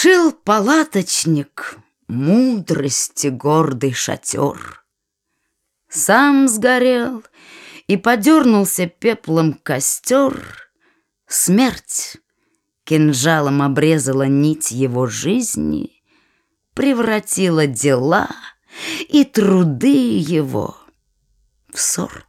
Шил палаточник мудрости гордый шатер. Сам сгорел, и подернулся пеплом костер. Смерть кинжалом обрезала нить его жизни, Превратила дела и труды его в сорт.